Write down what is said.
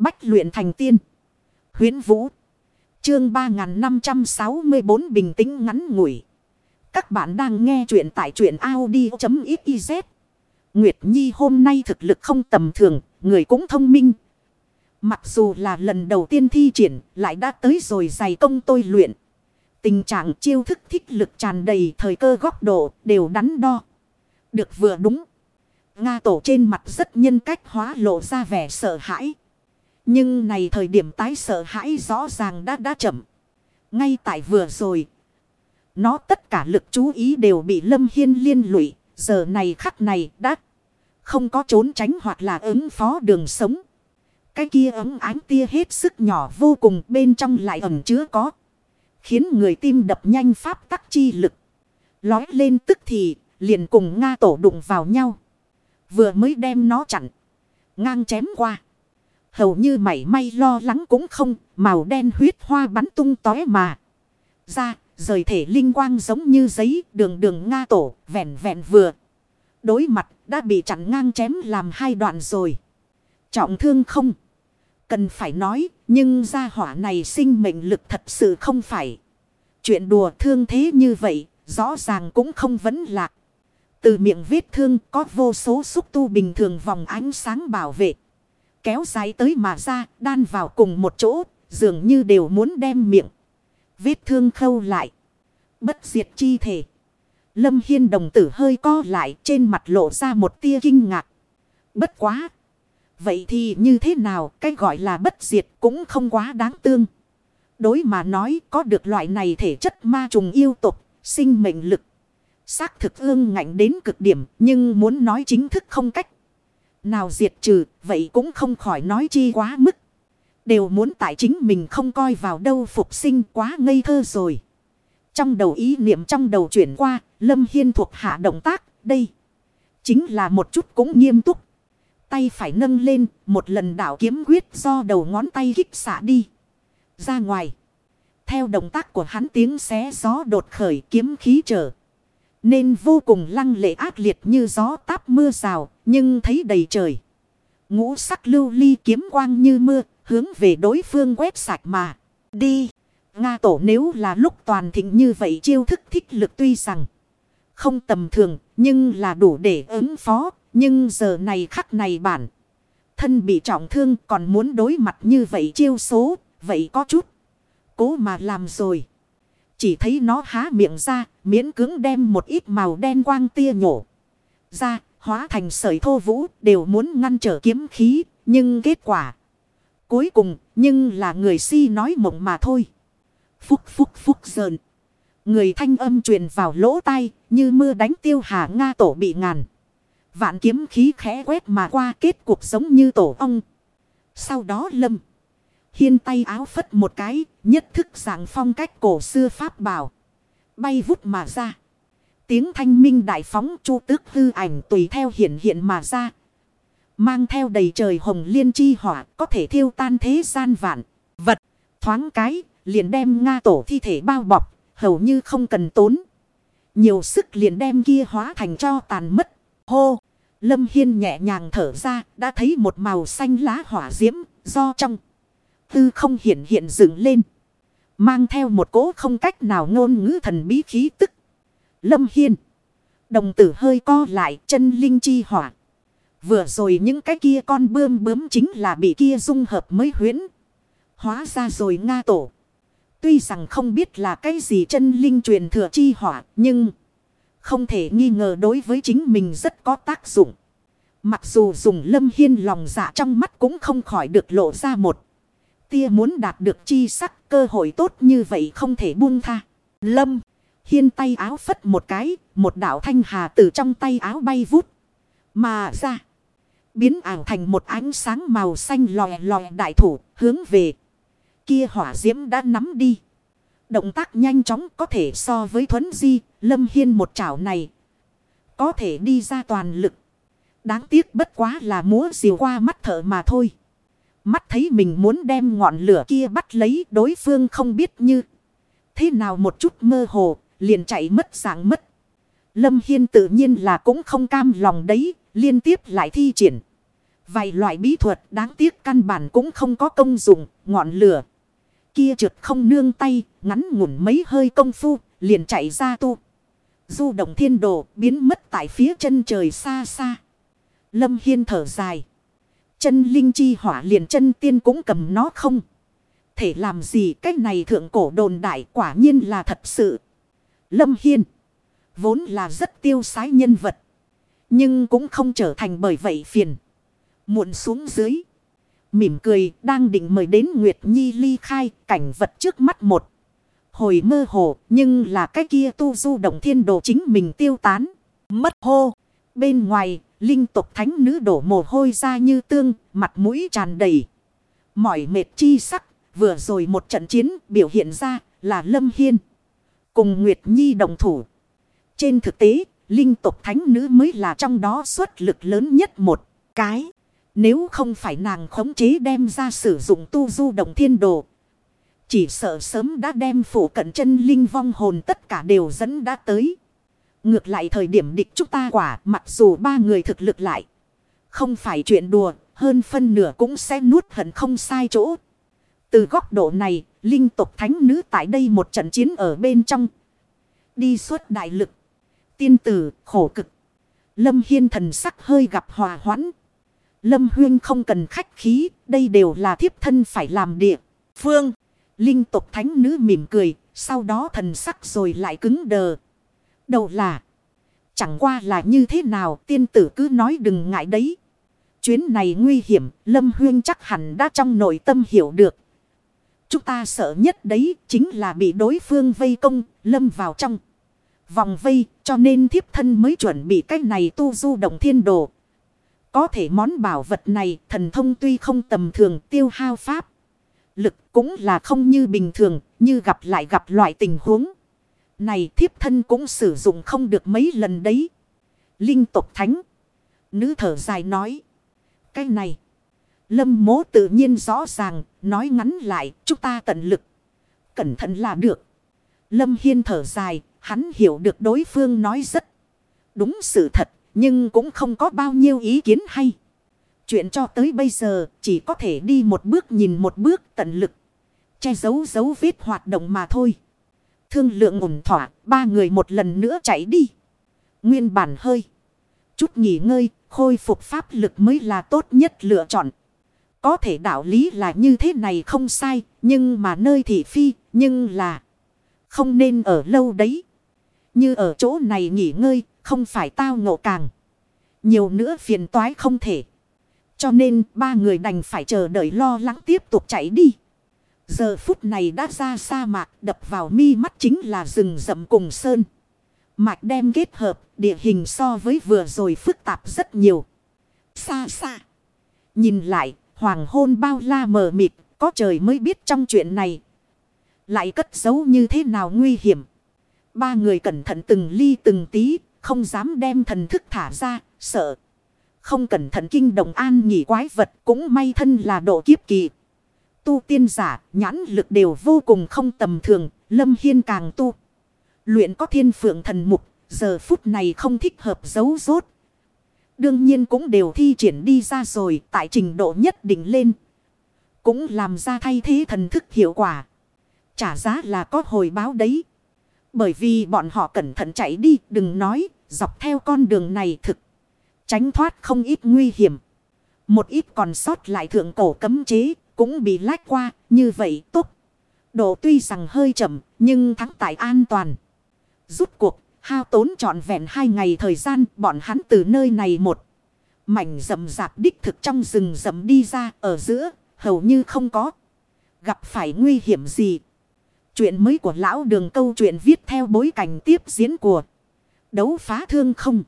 Bách luyện thành tiên. Huyến Vũ. Chương 3564 bình tĩnh ngắn ngủi. Các bạn đang nghe truyện tại truyện Audi.xyz. Nguyệt Nhi hôm nay thực lực không tầm thường, người cũng thông minh. Mặc dù là lần đầu tiên thi triển, lại đã tới rồi dày công tôi luyện. Tình trạng chiêu thức thích lực tràn đầy thời cơ góc độ đều đắn đo. Được vừa đúng. Nga tổ trên mặt rất nhân cách hóa lộ ra vẻ sợ hãi. Nhưng này thời điểm tái sợ hãi rõ ràng đã đã chậm. Ngay tại vừa rồi. Nó tất cả lực chú ý đều bị Lâm Hiên liên lụy. Giờ này khắc này đã không có trốn tránh hoặc là ứng phó đường sống. Cái kia ấm ánh tia hết sức nhỏ vô cùng bên trong lại ẩn chứa có. Khiến người tim đập nhanh pháp tắc chi lực. Lói lên tức thì liền cùng Nga tổ đụng vào nhau. Vừa mới đem nó chặn. Ngang chém qua. Hầu như mảy may lo lắng cũng không. Màu đen huyết hoa bắn tung tóe mà. Ra rời thể linh quang giống như giấy đường đường Nga tổ vẹn vẹn vừa. Đối mặt đã bị chặn ngang chém làm hai đoạn rồi. Trọng thương không? Cần phải nói, nhưng gia hỏa này sinh mệnh lực thật sự không phải. Chuyện đùa thương thế như vậy, rõ ràng cũng không vấn lạc. Từ miệng vết thương có vô số xúc tu bình thường vòng ánh sáng bảo vệ. Kéo dài tới mà ra, đan vào cùng một chỗ, dường như đều muốn đem miệng. Vết thương khâu lại. Bất diệt chi thể. Lâm Hiên đồng tử hơi co lại trên mặt lộ ra một tia kinh ngạc. Bất quá. Vậy thì như thế nào cái gọi là bất diệt cũng không quá đáng tương. Đối mà nói có được loại này thể chất ma trùng yêu tục, sinh mệnh lực. Xác thực ương ngạnh đến cực điểm nhưng muốn nói chính thức không cách. Nào diệt trừ vậy cũng không khỏi nói chi quá mức. Đều muốn tại chính mình không coi vào đâu phục sinh quá ngây thơ rồi. Trong đầu ý niệm trong đầu chuyển qua, Lâm Hiên thuộc hạ động tác, đây. Chính là một chút cũng nghiêm túc. Tay phải nâng lên, một lần đảo kiếm quyết do đầu ngón tay kích xả đi. Ra ngoài. Theo động tác của hắn tiếng xé gió đột khởi kiếm khí trở. Nên vô cùng lăng lệ ác liệt như gió táp mưa rào, nhưng thấy đầy trời. Ngũ sắc lưu ly kiếm quang như mưa, hướng về đối phương quét sạch mà. Đi. Nga tổ nếu là lúc toàn thịnh như vậy chiêu thức thích lực tuy rằng không tầm thường nhưng là đủ để ứng phó. Nhưng giờ này khắc này bản thân bị trọng thương còn muốn đối mặt như vậy chiêu số vậy có chút cố mà làm rồi. Chỉ thấy nó há miệng ra, miễn cứng đem một ít màu đen quang tia nhổ ra, hóa thành sợi thô vũ, đều muốn ngăn trở kiếm khí, nhưng kết quả cuối cùng, nhưng là người si nói mộng mà thôi. Phúc phúc phúc dờn. Người thanh âm truyền vào lỗ tai, như mưa đánh tiêu hà Nga tổ bị ngàn. Vạn kiếm khí khẽ quét mà qua, kết cuộc giống như tổ ong. Sau đó lâm. Hiên tay áo phất một cái, nhất thức dạng phong cách cổ xưa pháp bảo. Bay vút mà ra. Tiếng thanh minh đại phóng chu tước hư ảnh tùy theo hiện hiện mà ra. Mang theo đầy trời hồng liên chi hỏa có thể thiêu tan thế gian vạn. Vật, thoáng cái, liền đem Nga tổ thi thể bao bọc, hầu như không cần tốn. Nhiều sức liền đem kia hóa thành cho tàn mất. Hô! Lâm Hiên nhẹ nhàng thở ra, đã thấy một màu xanh lá hỏa diễm, do trong. Tư không hiện hiện dựng lên. Mang theo một cỗ không cách nào ngôn ngữ thần bí khí tức. Lâm Hiên. Đồng tử hơi co lại chân linh chi hỏa. Vừa rồi những cái kia con bươm bướm chính là bị kia dung hợp mới huyễn. Hóa ra rồi Nga tổ. Tuy rằng không biết là cái gì chân linh truyền thừa chi hỏa, nhưng không thể nghi ngờ đối với chính mình rất có tác dụng. Mặc dù dùng lâm hiên lòng dạ trong mắt cũng không khỏi được lộ ra một. Tia muốn đạt được chi sắc cơ hội tốt như vậy không thể buông tha. Lâm, hiên tay áo phất một cái, một đạo thanh hà từ trong tay áo bay vút. Mà ra, biến ảo thành một ánh sáng màu xanh lòe lòe đại thủ hướng về kia hỏa diễm đã nắm đi. Động tác nhanh chóng có thể so với thuấn di, lâm hiên một chảo này. Có thể đi ra toàn lực. Đáng tiếc bất quá là múa diều qua mắt thở mà thôi. Mắt thấy mình muốn đem ngọn lửa kia bắt lấy đối phương không biết như. Thế nào một chút mơ hồ, liền chạy mất dạng mất. Lâm Hiên tự nhiên là cũng không cam lòng đấy, liên tiếp lại thi triển. Vài loại bí thuật đáng tiếc căn bản cũng không có công dụng, ngọn lửa. Kia trượt không nương tay, ngắn ngủn mấy hơi công phu, liền chạy ra tu. Du động thiên đồ biến mất tại phía chân trời xa xa. Lâm Hiên thở dài. Chân linh chi hỏa liền chân tiên cũng cầm nó không. Thể làm gì cách này thượng cổ đồn đại quả nhiên là thật sự. Lâm Hiên. Vốn là rất tiêu sái nhân vật. Nhưng cũng không trở thành bởi vậy phiền. Muộn xuống dưới. Mỉm cười đang định mời đến Nguyệt Nhi ly khai cảnh vật trước mắt một. Hồi mơ hồ, nhưng là cái kia tu du động thiên đồ chính mình tiêu tán. Mất hô. Bên ngoài linh tục thánh nữ đổ mồ hôi ra như tương, mặt mũi tràn đầy. Mỏi mệt chi sắc, vừa rồi một trận chiến biểu hiện ra là Lâm Hiên. Cùng Nguyệt Nhi đồng thủ. Trên thực tế, linh tục thánh nữ mới là trong đó xuất lực lớn nhất một cái. Nếu không phải nàng khống chế đem ra sử dụng tu du động thiên đồ. Chỉ sợ sớm đã đem phủ cận chân linh vong hồn tất cả đều dẫn đã tới. Ngược lại thời điểm địch chúng ta quả mặc dù ba người thực lực lại. Không phải chuyện đùa, hơn phân nửa cũng sẽ nuốt hận không sai chỗ. Từ góc độ này, linh tục thánh nữ tại đây một trận chiến ở bên trong. Đi suốt đại lực. Tiên tử, khổ cực. Lâm Hiên thần sắc hơi gặp hòa hoãn. Lâm Huyên không cần khách khí, đây đều là thiếp thân phải làm địa. Phương, linh tục thánh nữ mỉm cười, sau đó thần sắc rồi lại cứng đờ. Đầu là, chẳng qua là như thế nào tiên tử cứ nói đừng ngại đấy. Chuyến này nguy hiểm, Lâm Huyên chắc hẳn đã trong nội tâm hiểu được. Chúng ta sợ nhất đấy chính là bị đối phương vây công, lâm vào trong. Vòng vây, cho nên thiếp thân mới chuẩn bị cách này tu du động thiên đồ. Có thể món bảo vật này thần thông tuy không tầm thường tiêu hao pháp. Lực cũng là không như bình thường, như gặp lại gặp loại tình huống. Này thiếp thân cũng sử dụng không được mấy lần đấy. Linh Tộc thánh. Nữ thở dài nói. Cái này. Lâm mố tự nhiên rõ ràng, nói ngắn lại, chúng ta tận lực. Cẩn thận là được. Lâm Hiên thở dài, hắn hiểu được đối phương nói rất đúng sự thật, nhưng cũng không có bao nhiêu ý kiến hay. Chuyện cho tới bây giờ, chỉ có thể đi một bước nhìn một bước tận lực. Che giấu dấu vết hoạt động mà thôi. Thương lượng ổn thỏa, ba người một lần nữa chạy đi. Nguyên bản hơi. Chút nghỉ ngơi, khôi phục pháp lực mới là tốt nhất lựa chọn. Có thể đạo lý là như thế này không sai, nhưng mà nơi thị phi, nhưng là không nên ở lâu đấy. Như ở chỗ này nghỉ ngơi, không phải tao ngộ càng. Nhiều nữa phiền toái không thể. Cho nên ba người đành phải chờ đợi lo lắng tiếp tục chạy đi. Giờ phút này đã ra sa mạc đập vào mi mắt chính là rừng rậm cùng sơn. Mạch đem kết hợp địa hình so với vừa rồi phức tạp rất nhiều. Xa xa. Nhìn lại Hoàng hôn bao la mờ mịt, có trời mới biết trong chuyện này. Lại cất giấu như thế nào nguy hiểm. Ba người cẩn thận từng ly từng tí, không dám đem thần thức thả ra, sợ. Không cẩn thận kinh động an nghỉ quái vật cũng may thân là độ kiếp kỳ. Tu tiên giả, nhãn lực đều vô cùng không tầm thường, lâm hiên càng tu. Luyện có thiên phượng thần mục, giờ phút này không thích hợp giấu rốt, đương nhiên cũng đều thi triển đi ra rồi tại trình độ nhất định lên. Cũng làm ra thay thế thần thức hiệu quả. Trả giá là có hồi báo đấy. Bởi vì bọn họ cẩn thận chạy đi đừng nói dọc theo con đường này thực. Tránh thoát không ít nguy hiểm. Một ít còn sót lại thượng cổ cấm chế cũng bị lách qua, như vậy tốt. Độ tuy rằng hơi chậm, nhưng thắng tại an toàn. Rút cuộc, Hao tốn trọn vẹn hai ngày thời gian, bọn hắn từ nơi này một. Mảnh rậm rạp đích thực trong rừng rậm đi ra, ở giữa, hầu như không có. Gặp phải nguy hiểm gì. Chuyện mới của lão đường câu chuyện viết theo bối cảnh tiếp diễn của đấu phá thương không.